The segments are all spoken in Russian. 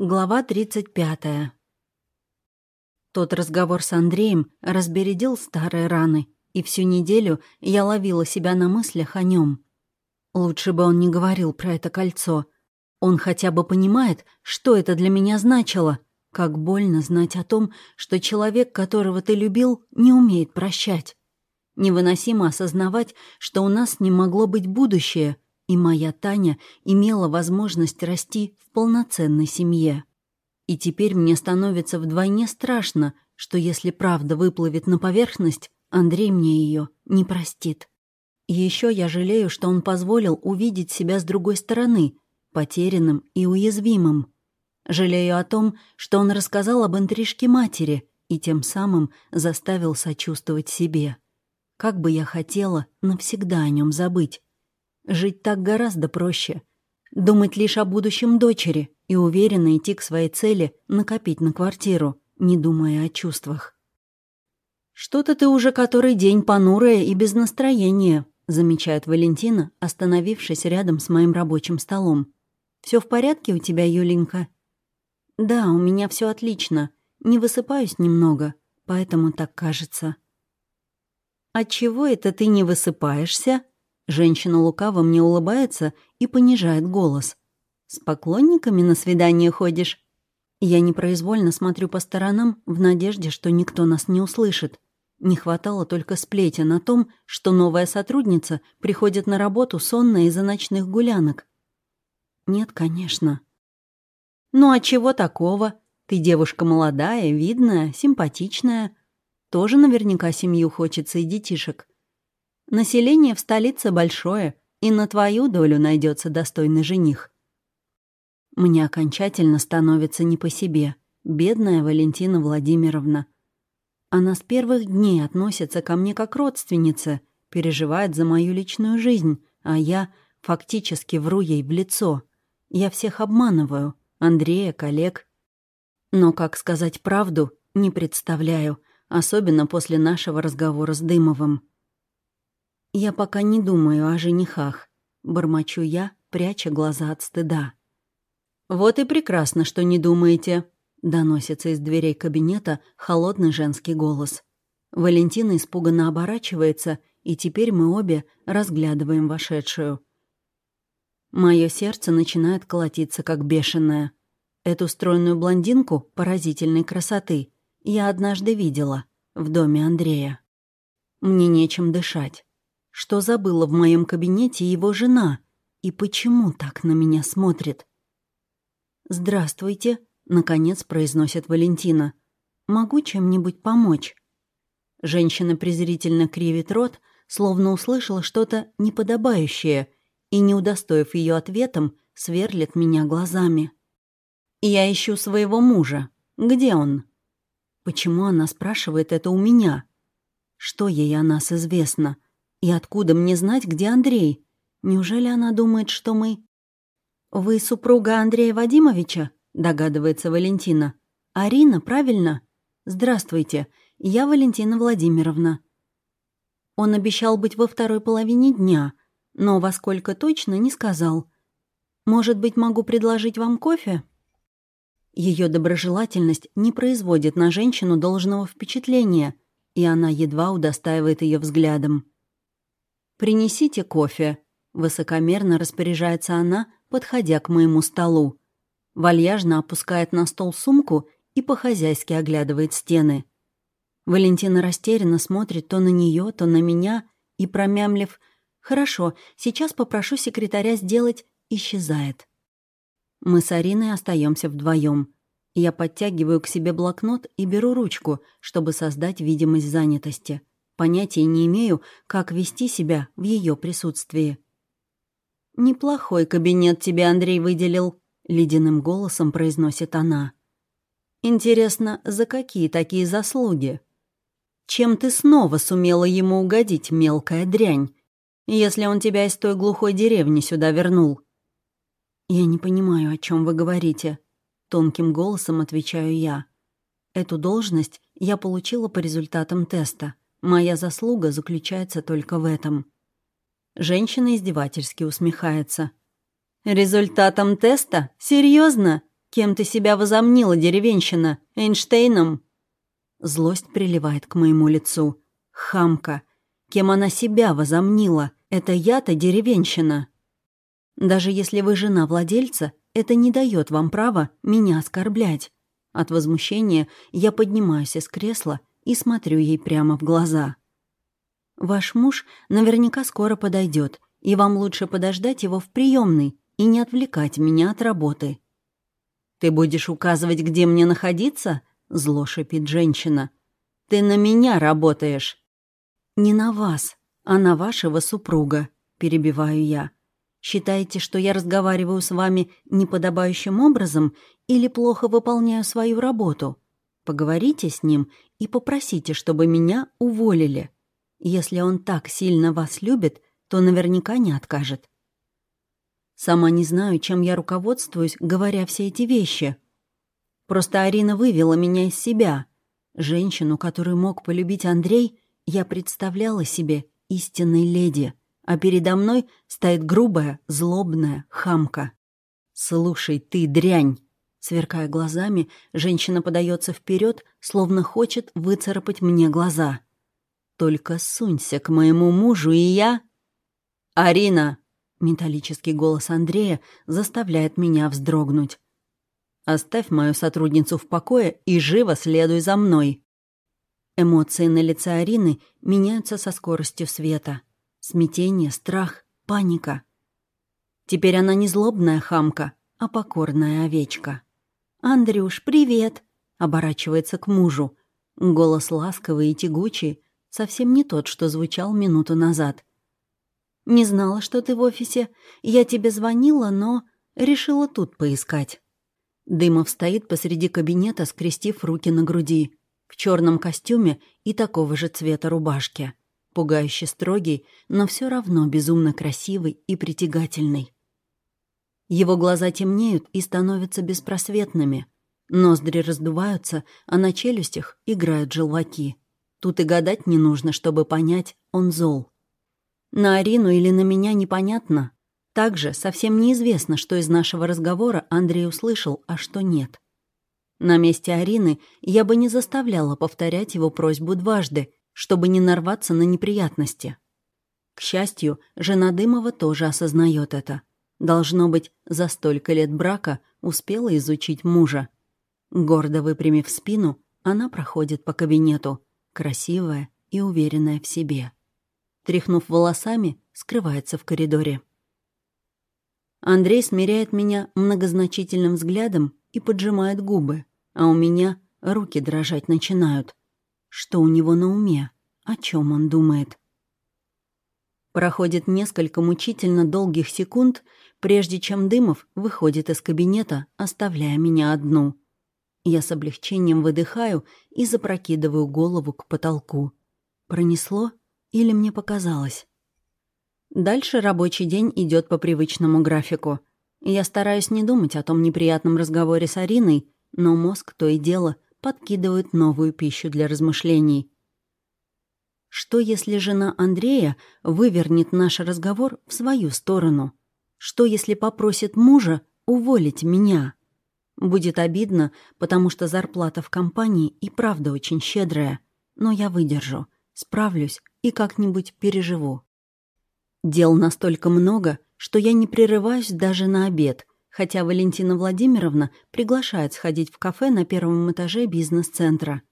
Глава 35. Тот разговор с Андреем разбередил старые раны, и всю неделю я ловила себя на мыслях о нем. Лучше бы он не говорил про это кольцо. Он хотя бы понимает, что это для меня значило. Как больно знать о том, что человек, которого ты любил, не умеет прощать. Невыносимо осознавать, что у нас не могло быть будущее — и моя Таня имела возможность расти в полноценной семье. И теперь мне становится вдвойне страшно, что если правда выплывет на поверхность, Андрей мне ее не простит. И еще я жалею, что он позволил увидеть себя с другой стороны, потерянным и уязвимым. Жалею о том, что он рассказал об интрижке матери и тем самым заставил сочувствовать себе. Как бы я хотела навсегда о нем забыть, Жить так гораздо проще. Думать лишь о будущем дочери и уверенно идти к своей цели накопить на квартиру, не думая о чувствах. «Что-то ты уже который день понурая и без настроения», замечает Валентина, остановившись рядом с моим рабочим столом. Все в порядке у тебя, Юленька?» «Да, у меня все отлично. Не высыпаюсь немного, поэтому так кажется». «Отчего это ты не высыпаешься?» Женщина лукаво мне улыбается и понижает голос. «С поклонниками на свидание ходишь?» Я непроизвольно смотрю по сторонам в надежде, что никто нас не услышит. Не хватало только сплетен о том, что новая сотрудница приходит на работу сонная из-за ночных гулянок. Нет, конечно. Ну а чего такого? Ты девушка молодая, видная, симпатичная. Тоже наверняка семью хочется и детишек. Население в столице большое, и на твою долю найдется достойный жених. Мне окончательно становится не по себе. Бедная Валентина Владимировна. Она с первых дней относится ко мне как родственница, переживает за мою личную жизнь, а я фактически вру ей в лицо. Я всех обманываю, Андрея, коллег. Но как сказать правду, не представляю, особенно после нашего разговора с Дымовым. «Я пока не думаю о женихах», — бормочу я, пряча глаза от стыда. «Вот и прекрасно, что не думаете», — доносится из дверей кабинета холодный женский голос. Валентина испуганно оборачивается, и теперь мы обе разглядываем вошедшую. Мое сердце начинает колотиться, как бешеное. Эту стройную блондинку поразительной красоты я однажды видела в доме Андрея. Мне нечем дышать что забыла в моем кабинете его жена и почему так на меня смотрит. «Здравствуйте», — наконец произносит Валентина. «Могу чем-нибудь помочь?» Женщина презрительно кривит рот, словно услышала что-то неподобающее, и, не удостоив ее ответом, сверлит меня глазами. «Я ищу своего мужа. Где он?» Почему она спрашивает это у меня? Что ей о нас известно? И откуда мне знать, где Андрей? Неужели она думает, что мы... «Вы супруга Андрея Вадимовича?» — догадывается Валентина. «Арина, правильно? Здравствуйте, я Валентина Владимировна». Он обещал быть во второй половине дня, но во сколько точно не сказал. «Может быть, могу предложить вам кофе?» Ее доброжелательность не производит на женщину должного впечатления, и она едва удостаивает ее взглядом. «Принесите кофе», — высокомерно распоряжается она, подходя к моему столу. Вальяжно опускает на стол сумку и по-хозяйски оглядывает стены. Валентина растерянно смотрит то на нее, то на меня и, промямлив «Хорошо, сейчас попрошу секретаря сделать», исчезает. Мы с Ариной остаемся вдвоем. Я подтягиваю к себе блокнот и беру ручку, чтобы создать видимость занятости. Понятия не имею, как вести себя в ее присутствии. «Неплохой кабинет тебе Андрей выделил», — ледяным голосом произносит она. «Интересно, за какие такие заслуги? Чем ты снова сумела ему угодить, мелкая дрянь, если он тебя из той глухой деревни сюда вернул?» «Я не понимаю, о чем вы говорите», — тонким голосом отвечаю я. «Эту должность я получила по результатам теста. Моя заслуга заключается только в этом. Женщина издевательски усмехается. «Результатом теста? Серьезно? Кем ты себя возомнила, деревенщина? Эйнштейном?» Злость приливает к моему лицу. Хамка. Кем она себя возомнила? Это я-то деревенщина. Даже если вы жена владельца, это не дает вам права меня оскорблять. От возмущения я поднимаюсь из кресла и смотрю ей прямо в глаза. Ваш муж наверняка скоро подойдет, и вам лучше подождать его в приемной и не отвлекать меня от работы. «Ты будешь указывать, где мне находиться?» — зло шипит женщина. «Ты на меня работаешь». «Не на вас, а на вашего супруга», — перебиваю я. «Считаете, что я разговариваю с вами неподобающим образом или плохо выполняю свою работу? Поговорите с ним и попросите, чтобы меня уволили. Если он так сильно вас любит, то наверняка не откажет. Сама не знаю, чем я руководствуюсь, говоря все эти вещи. Просто Арина вывела меня из себя. Женщину, которую мог полюбить Андрей, я представляла себе истинной леди, а передо мной стоит грубая, злобная хамка. «Слушай, ты дрянь!» Сверкая глазами, женщина подается вперед, словно хочет выцарапать мне глаза. «Только сунься к моему мужу, и я...» «Арина!» Металлический голос Андрея заставляет меня вздрогнуть. «Оставь мою сотрудницу в покое и живо следуй за мной». Эмоции на лице Арины меняются со скоростью света. Смятение, страх, паника. Теперь она не злобная хамка, а покорная овечка. «Андрюш, привет!» — оборачивается к мужу. Голос ласковый и тягучий, совсем не тот, что звучал минуту назад. Не знала, что ты в офисе. Я тебе звонила, но решила тут поискать». Дымов стоит посреди кабинета, скрестив руки на груди, в черном костюме и такого же цвета рубашки. Пугающе строгий, но все равно безумно красивый и притягательный. Его глаза темнеют и становятся беспросветными. Ноздри раздуваются, а на челюстях играют желваки. Тут и гадать не нужно, чтобы понять, он зол. На Арину или на меня непонятно. Также совсем неизвестно, что из нашего разговора Андрей услышал, а что нет. На месте Арины я бы не заставляла повторять его просьбу дважды, чтобы не нарваться на неприятности. К счастью, жена Дымова тоже осознает это. Должно быть, за столько лет брака успела изучить мужа. Гордо выпрямив спину, она проходит по кабинету, красивая и уверенная в себе тряхнув волосами, скрывается в коридоре. Андрей смиряет меня многозначительным взглядом и поджимает губы, а у меня руки дрожать начинают. Что у него на уме? О чем он думает? Проходит несколько мучительно долгих секунд, прежде чем Дымов выходит из кабинета, оставляя меня одну. Я с облегчением выдыхаю и запрокидываю голову к потолку. Пронесло? Или мне показалось? Дальше рабочий день идет по привычному графику. Я стараюсь не думать о том неприятном разговоре с Ариной, но мозг то и дело подкидывает новую пищу для размышлений. Что, если жена Андрея вывернет наш разговор в свою сторону? Что, если попросит мужа уволить меня? Будет обидно, потому что зарплата в компании и правда очень щедрая. Но я выдержу, справлюсь и как-нибудь переживу. Дел настолько много, что я не прерываюсь даже на обед, хотя Валентина Владимировна приглашает сходить в кафе на первом этаже бизнес-центра.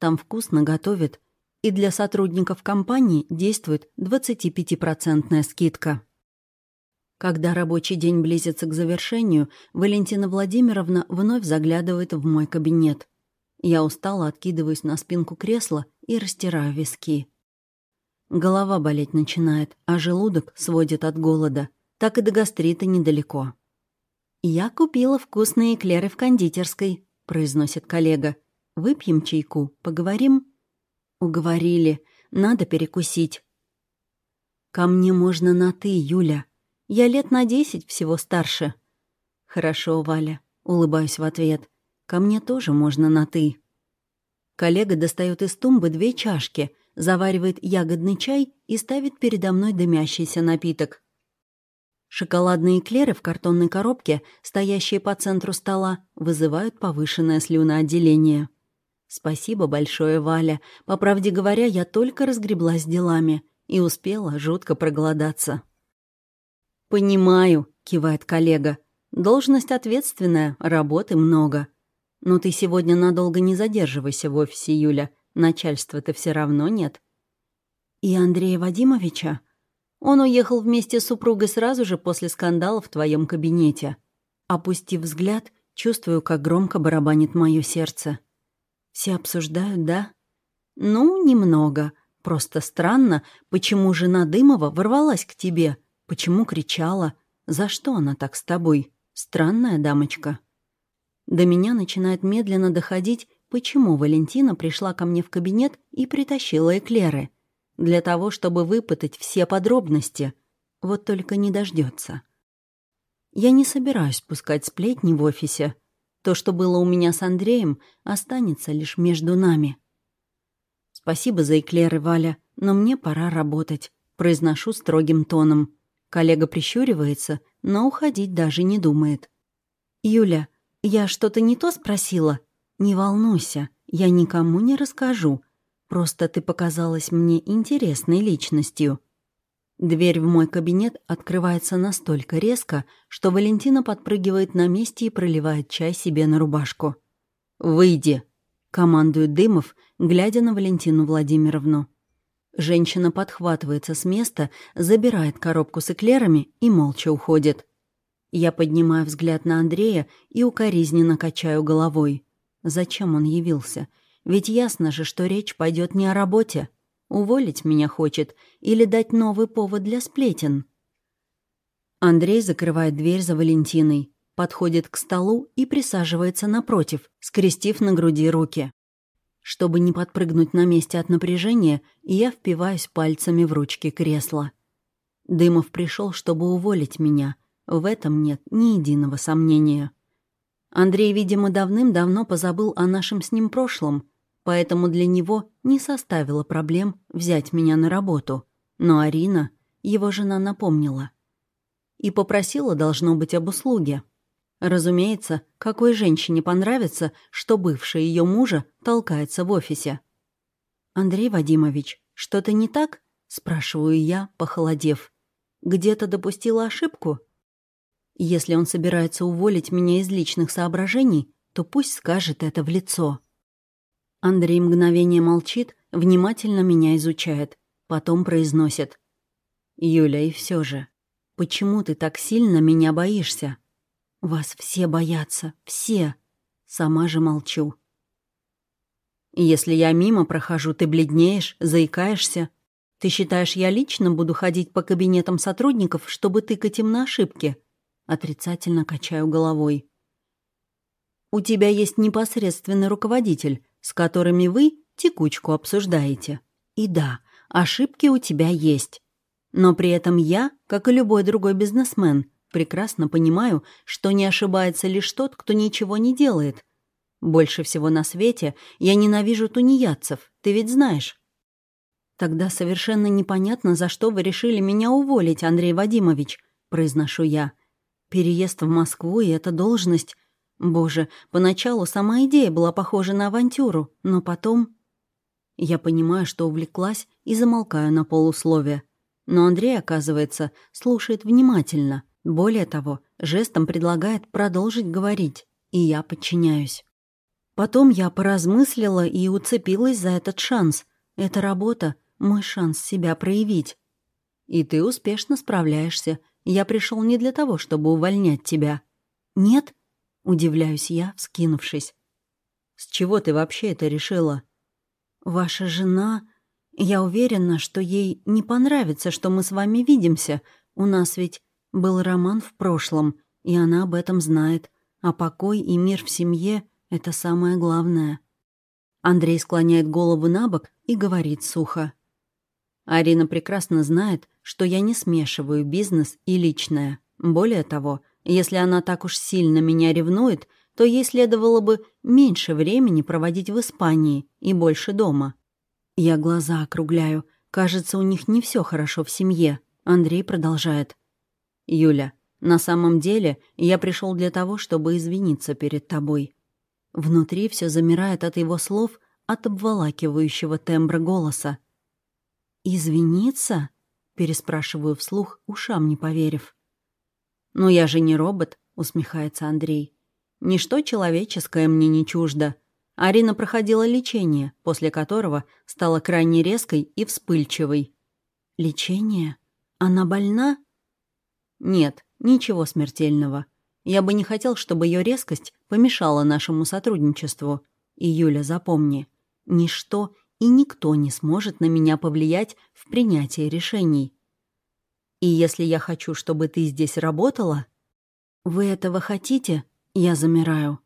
Там вкусно готовят, и для сотрудников компании действует 25% скидка. Когда рабочий день близится к завершению, Валентина Владимировна вновь заглядывает в мой кабинет. Я устало откидываюсь на спинку кресла и растираю виски. Голова болеть начинает, а желудок сводит от голода. Так и до гастрита недалеко. «Я купила вкусные эклеры в кондитерской», — произносит коллега. «Выпьем чайку, поговорим?» «Уговорили. Надо перекусить». «Ко мне можно на «ты», Юля. Я лет на десять всего старше». «Хорошо, Валя», — улыбаюсь в ответ. «Ко мне тоже можно на «ты». Коллега достает из тумбы две чашки — заваривает ягодный чай и ставит передо мной дымящийся напиток. Шоколадные эклеры в картонной коробке, стоящие по центру стола, вызывают повышенное слюноотделение. Спасибо большое, Валя. По правде говоря, я только разгреблась делами и успела жутко проголодаться. «Понимаю», — кивает коллега. «Должность ответственная, работы много. Но ты сегодня надолго не задерживайся в офисе, Юля. Начальства-то все равно нет». «И Андрея Вадимовича?» Он уехал вместе с супругой сразу же после скандала в твоем кабинете. Опустив взгляд, чувствую, как громко барабанит мое сердце. Все обсуждают, да? Ну, немного. Просто странно, почему жена Дымова ворвалась к тебе, почему кричала, за что она так с тобой. Странная дамочка. До меня начинает медленно доходить, почему Валентина пришла ко мне в кабинет и притащила эклеры — для того, чтобы выпытать все подробности. Вот только не дождется. Я не собираюсь пускать сплетни в офисе. То, что было у меня с Андреем, останется лишь между нами. Спасибо за эклеры, Валя, но мне пора работать. Произношу строгим тоном. Коллега прищуривается, но уходить даже не думает. «Юля, я что-то не то спросила? Не волнуйся, я никому не расскажу. Просто ты показалась мне интересной личностью». Дверь в мой кабинет открывается настолько резко, что Валентина подпрыгивает на месте и проливает чай себе на рубашку. «Выйди!» — командует Дымов, глядя на Валентину Владимировну. Женщина подхватывается с места, забирает коробку с эклерами и молча уходит. Я поднимаю взгляд на Андрея и укоризненно качаю головой. Зачем он явился? Ведь ясно же, что речь пойдет не о работе. Уволить меня хочет или дать новый повод для сплетен. Андрей закрывает дверь за Валентиной, подходит к столу и присаживается напротив, скрестив на груди руки. Чтобы не подпрыгнуть на месте от напряжения, я впиваюсь пальцами в ручки кресла. Дымов пришел, чтобы уволить меня. В этом нет ни единого сомнения. Андрей, видимо, давным-давно позабыл о нашем с ним прошлом поэтому для него не составило проблем взять меня на работу. Но Арина, его жена, напомнила. И попросила, должно быть, об услуге. Разумеется, какой женщине понравится, что бывший ее мужа толкается в офисе. «Андрей Вадимович, что-то не так?» — спрашиваю я, похолодев. «Где-то допустила ошибку?» Если он собирается уволить меня из личных соображений, то пусть скажет это в лицо. Андрей мгновение молчит, внимательно меня изучает. Потом произносит. «Юля, и все же, почему ты так сильно меня боишься?» «Вас все боятся, все!» Сама же молчу. «Если я мимо прохожу, ты бледнеешь, заикаешься. Ты считаешь, я лично буду ходить по кабинетам сотрудников, чтобы тыкать им на ошибки?» Отрицательно качаю головой. «У тебя есть непосредственный руководитель, с которыми вы текучку обсуждаете. И да, ошибки у тебя есть. Но при этом я, как и любой другой бизнесмен, прекрасно понимаю, что не ошибается лишь тот, кто ничего не делает. Больше всего на свете я ненавижу тунеядцев, ты ведь знаешь. Тогда совершенно непонятно, за что вы решили меня уволить, Андрей Вадимович, произношу я. Переезд в Москву и эта должность Боже, поначалу сама идея была похожа на авантюру, но потом... Я понимаю, что увлеклась и замолкаю на полусловие. Но Андрей, оказывается, слушает внимательно. Более того, жестом предлагает продолжить говорить, и я подчиняюсь. Потом я поразмыслила и уцепилась за этот шанс. Эта работа — мой шанс себя проявить. И ты успешно справляешься. Я пришел не для того, чтобы увольнять тебя. Нет? Удивляюсь я, вскинувшись. «С чего ты вообще это решила?» «Ваша жена...» «Я уверена, что ей не понравится, что мы с вами видимся. У нас ведь был роман в прошлом, и она об этом знает. А покой и мир в семье — это самое главное». Андрей склоняет голову на бок и говорит сухо. «Арина прекрасно знает, что я не смешиваю бизнес и личное. Более того, — если она так уж сильно меня ревнует, то ей следовало бы меньше времени проводить в Испании и больше дома. Я глаза округляю. Кажется, у них не все хорошо в семье. Андрей продолжает. «Юля, на самом деле я пришел для того, чтобы извиниться перед тобой». Внутри все замирает от его слов, от обволакивающего тембра голоса. «Извиниться?» — переспрашиваю вслух, ушам не поверив. «Ну я же не робот», — усмехается Андрей. «Ничто человеческое мне не чуждо. Арина проходила лечение, после которого стала крайне резкой и вспыльчивой». «Лечение? Она больна?» «Нет, ничего смертельного. Я бы не хотел, чтобы ее резкость помешала нашему сотрудничеству. И, Юля, запомни, ничто и никто не сможет на меня повлиять в принятии решений. И если я хочу, чтобы ты здесь работала... Вы этого хотите? Я замираю.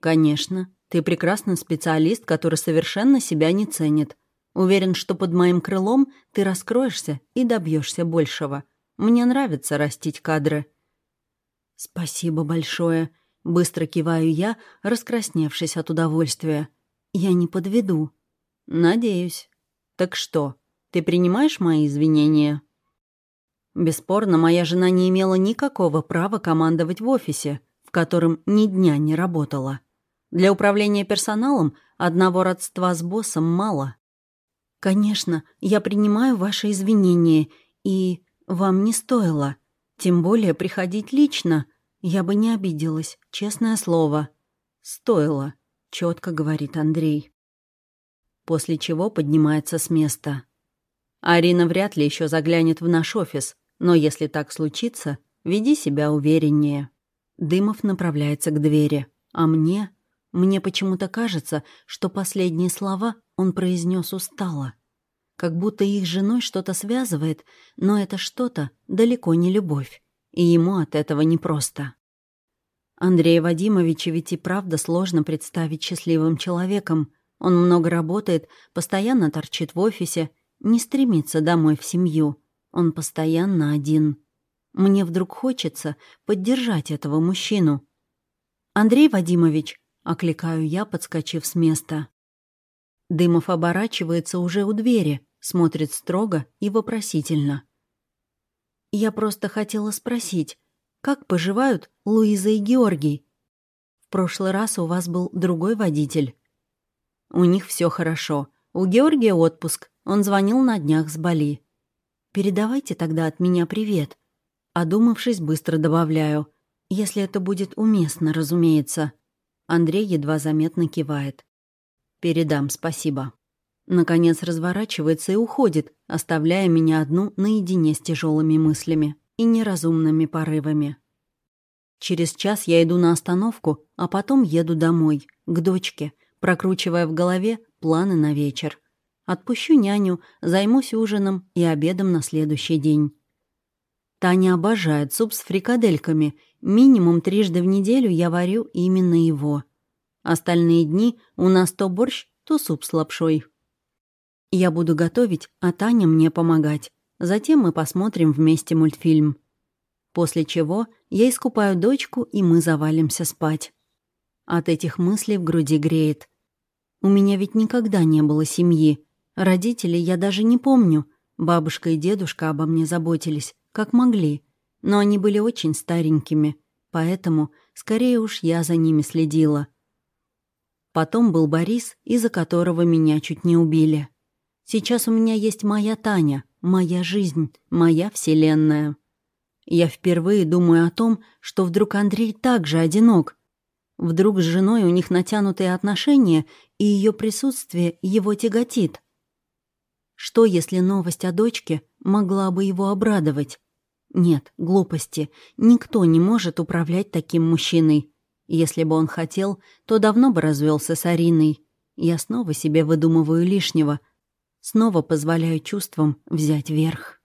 Конечно. Ты прекрасный специалист, который совершенно себя не ценит. Уверен, что под моим крылом ты раскроешься и добьешься большего. Мне нравится растить кадры. Спасибо большое. Быстро киваю я, раскрасневшись от удовольствия. Я не подведу. Надеюсь. Так что, ты принимаешь мои извинения? Бесспорно, моя жена не имела никакого права командовать в офисе, в котором ни дня не работала. Для управления персоналом одного родства с боссом мало. «Конечно, я принимаю ваши извинения, и вам не стоило. Тем более приходить лично. Я бы не обиделась, честное слово». «Стоило», — четко говорит Андрей. После чего поднимается с места. Арина вряд ли еще заглянет в наш офис, но если так случится, веди себя увереннее. Дымов направляется к двери, а мне... Мне почему-то кажется, что последние слова он произнес устало. Как будто их женой что-то связывает, но это что-то далеко не любовь, и ему от этого непросто. Андрея Вадимовича ведь и правда сложно представить счастливым человеком. Он много работает, постоянно торчит в офисе, не стремится домой в семью. Он постоянно один. Мне вдруг хочется поддержать этого мужчину. «Андрей Вадимович», — окликаю я, подскочив с места. Дымов оборачивается уже у двери, смотрит строго и вопросительно. «Я просто хотела спросить, как поживают Луиза и Георгий? В прошлый раз у вас был другой водитель». «У них все хорошо. У Георгия отпуск. Он звонил на днях с Бали. Передавайте тогда от меня привет. Одумавшись, быстро добавляю. Если это будет уместно, разумеется. Андрей едва заметно кивает. Передам, спасибо. Наконец разворачивается и уходит, оставляя меня одну наедине с тяжелыми мыслями и неразумными порывами. Через час я иду на остановку, а потом еду домой, к дочке, прокручивая в голове планы на вечер. Отпущу няню, займусь ужином и обедом на следующий день. Таня обожает суп с фрикадельками. Минимум трижды в неделю я варю именно его. Остальные дни у нас то борщ, то суп с лапшой. Я буду готовить, а Таня мне помогать. Затем мы посмотрим вместе мультфильм. После чего я искупаю дочку, и мы завалимся спать. От этих мыслей в груди греет. У меня ведь никогда не было семьи, Родителей я даже не помню. Бабушка и дедушка обо мне заботились, как могли. Но они были очень старенькими, поэтому скорее уж я за ними следила. Потом был Борис, из-за которого меня чуть не убили. Сейчас у меня есть моя Таня, моя жизнь, моя вселенная. Я впервые думаю о том, что вдруг Андрей также одинок. Вдруг с женой у них натянутые отношения, и ее присутствие его тяготит. Что, если новость о дочке могла бы его обрадовать? Нет, глупости. Никто не может управлять таким мужчиной. Если бы он хотел, то давно бы развелся с Ариной. Я снова себе выдумываю лишнего. Снова позволяю чувствам взять верх.